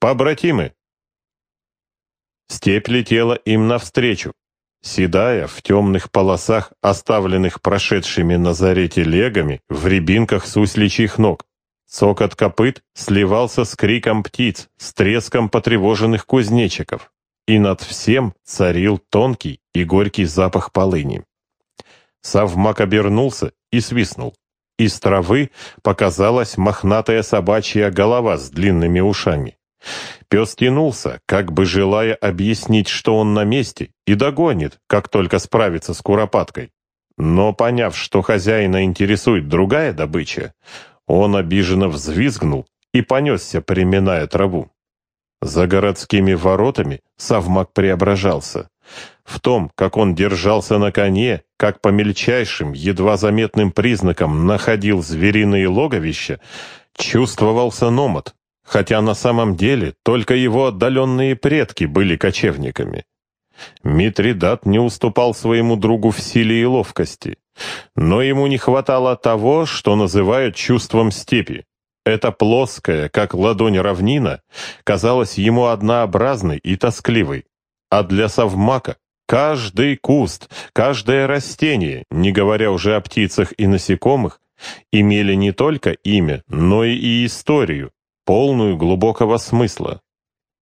побратимы!» Степь летела им навстречу, седая в темных полосах, оставленных прошедшими на заре телегами, в рябинках сусличьих ног. Цокот копыт сливался с криком птиц, с треском потревоженных кузнечиков, и над всем царил тонкий и горький запах полыни. Савмак обернулся и свистнул. Из травы показалась мохнатая собачья голова с длинными ушами. Пес тянулся, как бы желая объяснить, что он на месте, и догонит, как только справится с куропаткой. Но, поняв, что хозяина интересует другая добыча, он обиженно взвизгнул и понесся, приминая траву. За городскими воротами Савмак преображался. В том, как он держался на коне, как по мельчайшим, едва заметным признакам находил звериные логовища, чувствовался номад, хотя на самом деле только его отдаленные предки были кочевниками. Митридат не уступал своему другу в силе и ловкости, но ему не хватало того, что называют чувством степи. Эта плоская, как ладонь равнина, казалась ему однообразной и тоскливой, а для совмака каждый куст, каждое растение, не говоря уже о птицах и насекомых, имели не только имя, но и историю, полную глубокого смысла.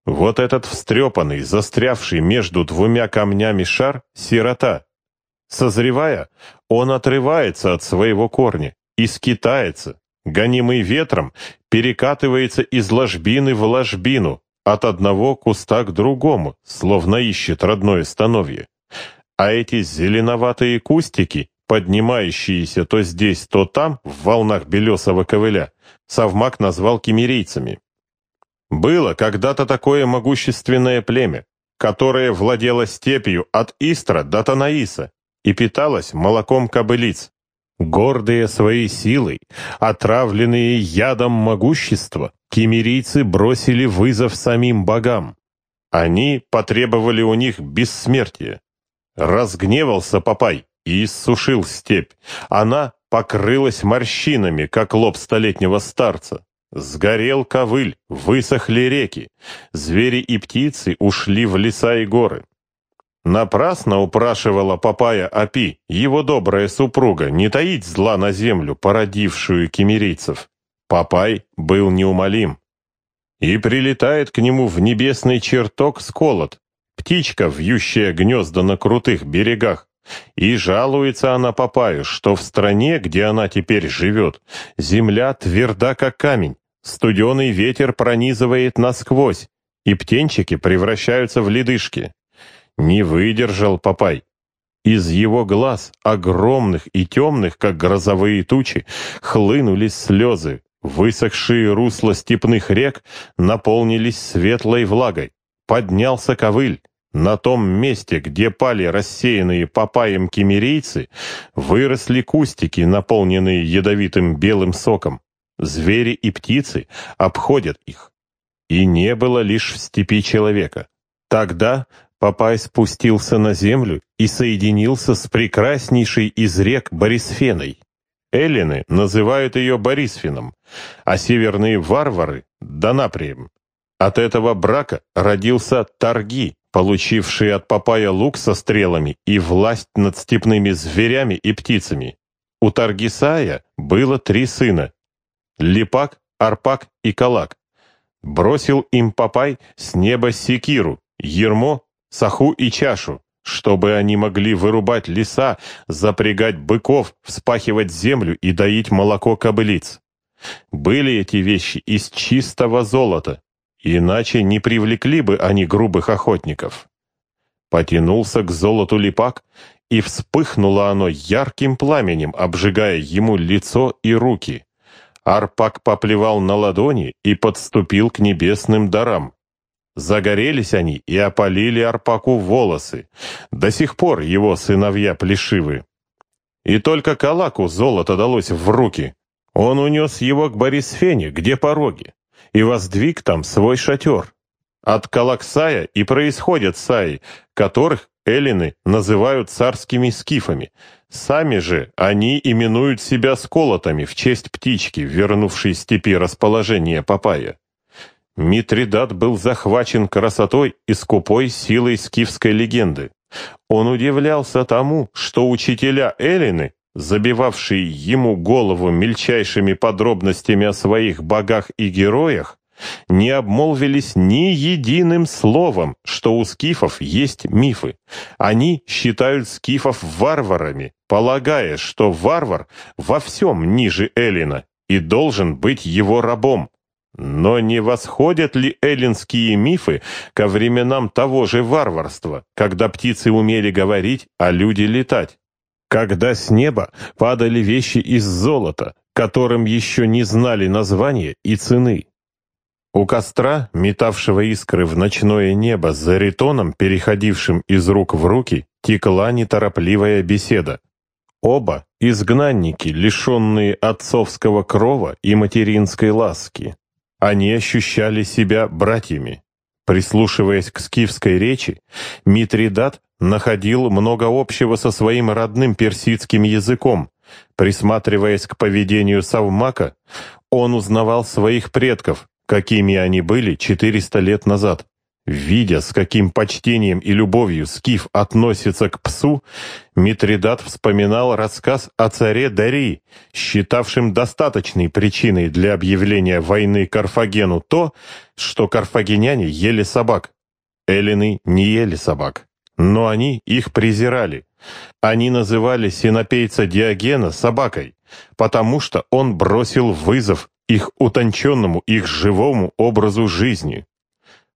Вот этот встрепанный, застрявший между двумя камнями шар — сирота. Созревая, он отрывается от своего корня и скитается, гонимый ветром, перекатывается из ложбины в ложбину, от одного куста к другому, словно ищет родное становье. А эти зеленоватые кустики, поднимающиеся то здесь, то там, в волнах белесого ковыля, Савмак назвал кемерийцами. Было когда-то такое могущественное племя, которое владело степью от Истра до Танаиса и питалось молоком кобылиц. Гордые своей силой, отравленные ядом могущества, кемерийцы бросили вызов самим богам. Они потребовали у них бессмертия. Разгневался Папай и иссушил степь. Она покрылась морщинами, как лоб столетнего старца. Сгорел ковыль, высохли реки, звери и птицы ушли в леса и горы. Напрасно упрашивала Папая Апи, его добрая супруга, не таить зла на землю, породившую киммерийцев. Папай был неумолим. И прилетает к нему в небесный чертог сколот, птичка, вьющая гнезда на крутых берегах, и жалуется она Папаю, что в стране, где она теперь живет, земля тверда, как камень, студеный ветер пронизывает насквозь, и птенчики превращаются в ледышки. Не выдержал Папай. Из его глаз, огромных и темных, как грозовые тучи, хлынулись слезы. Высохшие русла степных рек наполнились светлой влагой. Поднялся ковыль. На том месте, где пали рассеянные папаем кемерийцы, выросли кустики, наполненные ядовитым белым соком. Звери и птицы обходят их. И не было лишь в степи человека. Тогда Папай спустился на землю и соединился с прекраснейшей из рек Борисфеной. Эллины называют ее Борисфином, а северные варвары — Донаприем. От этого брака родился Тарги, получивший от Папая лук со стрелами и власть над степными зверями и птицами. У Таргисая было три сына — Липак, Арпак и Калак. Бросил им Папай с неба секиру, ярмо, соху и чашу, чтобы они могли вырубать леса, запрягать быков, вспахивать землю и доить молоко кобылиц. Были эти вещи из чистого золота, Иначе не привлекли бы они грубых охотников. Потянулся к золоту липак, и вспыхнуло оно ярким пламенем, обжигая ему лицо и руки. Арпак поплевал на ладони и подступил к небесным дарам. Загорелись они и опалили Арпаку волосы. До сих пор его сыновья плешивы. И только Калаку золото далось в руки. Он унес его к Борисфене, где пороги и воздвиг там свой шатер. От Калаксая и происходят саи, которых эллины называют царскими скифами. Сами же они именуют себя сколотами в честь птички, вернувшей степи расположение Папая. Митридат был захвачен красотой и скупой силой скифской легенды. Он удивлялся тому, что учителя Эллины, забивавшие ему голову мельчайшими подробностями о своих богах и героях, не обмолвились ни единым словом, что у скифов есть мифы. Они считают скифов варварами, полагая, что варвар во всем ниже Эллина и должен быть его рабом. Но не восходят ли эллинские мифы ко временам того же варварства, когда птицы умели говорить, а люди летать? Когда с неба падали вещи из золота, которым еще не знали названия и цены? У костра, метавшего искры в ночное небо за ритоном, переходившим из рук в руки, текла неторопливая беседа. Оба — изгнанники, лишенные отцовского крова и материнской ласки. Они ощущали себя братьями. Прислушиваясь к скифской речи, Митридат находил много общего со своим родным персидским языком. Присматриваясь к поведению Савмака, он узнавал своих предков, какими они были 400 лет назад. Видя, с каким почтением и любовью Скиф относится к псу, Митридат вспоминал рассказ о царе Дарии, считавшем достаточной причиной для объявления войны Карфагену то, что карфагеняне ели собак. Эллины не ели собак, но они их презирали. Они называли синопейца Диогена собакой, потому что он бросил вызов их утонченному, их живому образу жизни.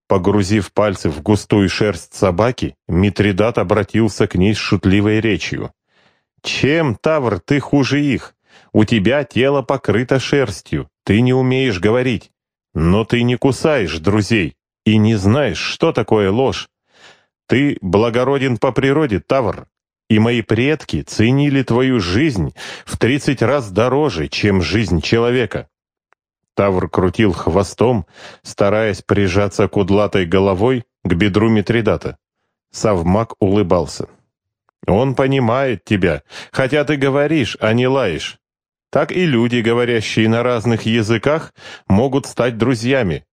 Погрузив пальцы в густую шерсть собаки, Митридат обратился к ней с шутливой речью. «Чем, Тавр, ты хуже их? У тебя тело покрыто шерстью, ты не умеешь говорить. Но ты не кусаешь друзей и не знаешь, что такое ложь. Ты благороден по природе, Тавр, и мои предки ценили твою жизнь в тридцать раз дороже, чем жизнь человека. Тавр крутил хвостом, стараясь прижаться кудлатой головой к бедру Митридата. Савмак улыбался. «Он понимает тебя, хотя ты говоришь, а не лаешь. Так и люди, говорящие на разных языках, могут стать друзьями».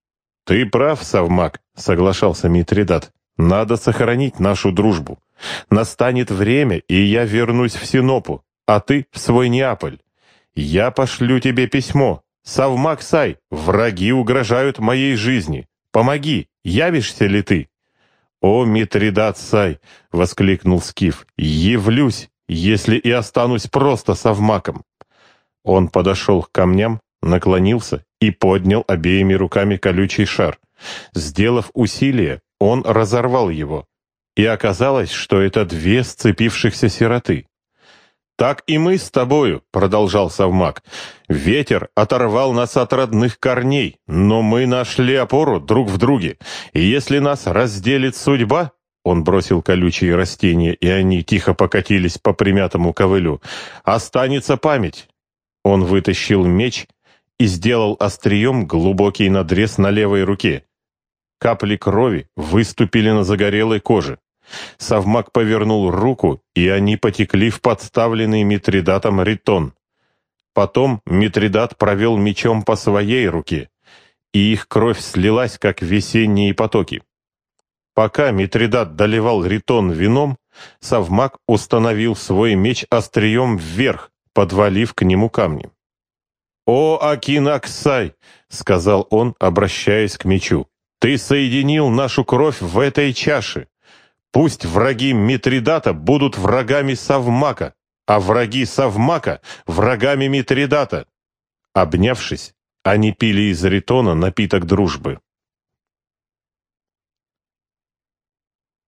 «Ты прав, Савмак», — соглашался Митридат. «Надо сохранить нашу дружбу. Настанет время, и я вернусь в Синопу, а ты в свой Неаполь. Я пошлю тебе письмо, Савмак Сай, враги угрожают моей жизни. Помоги, явишься ли ты?» «О, Митридат Сай!» — воскликнул Скиф. «Явлюсь, если и останусь просто совмаком!» Он подошел к камням, наклонился и поднял обеими руками колючий шар. Сделав усилие, он разорвал его. И оказалось, что это две сцепившихся сироты. «Так и мы с тобою», — продолжал совмак. «Ветер оторвал нас от родных корней, но мы нашли опору друг в друге. И если нас разделит судьба...» Он бросил колючие растения, и они тихо покатились по примятому ковылю. «Останется память». Он вытащил меч и сделал острием глубокий надрез на левой руке. Капли крови выступили на загорелой коже. Совмак повернул руку, и они потекли в подставленный Митридатом ритон. Потом Митридат провел мечом по своей руке, и их кровь слилась, как весенние потоки. Пока Митридат доливал ритон вином, Совмак установил свой меч острием вверх, подвалив к нему камни. «О, Акинаксай!» — сказал он, обращаясь к мечу. «Ты соединил нашу кровь в этой чаше. Пусть враги Митридата будут врагами Савмака, а враги Савмака — врагами Митридата. Обнявшись, они пили из ритона напиток дружбы.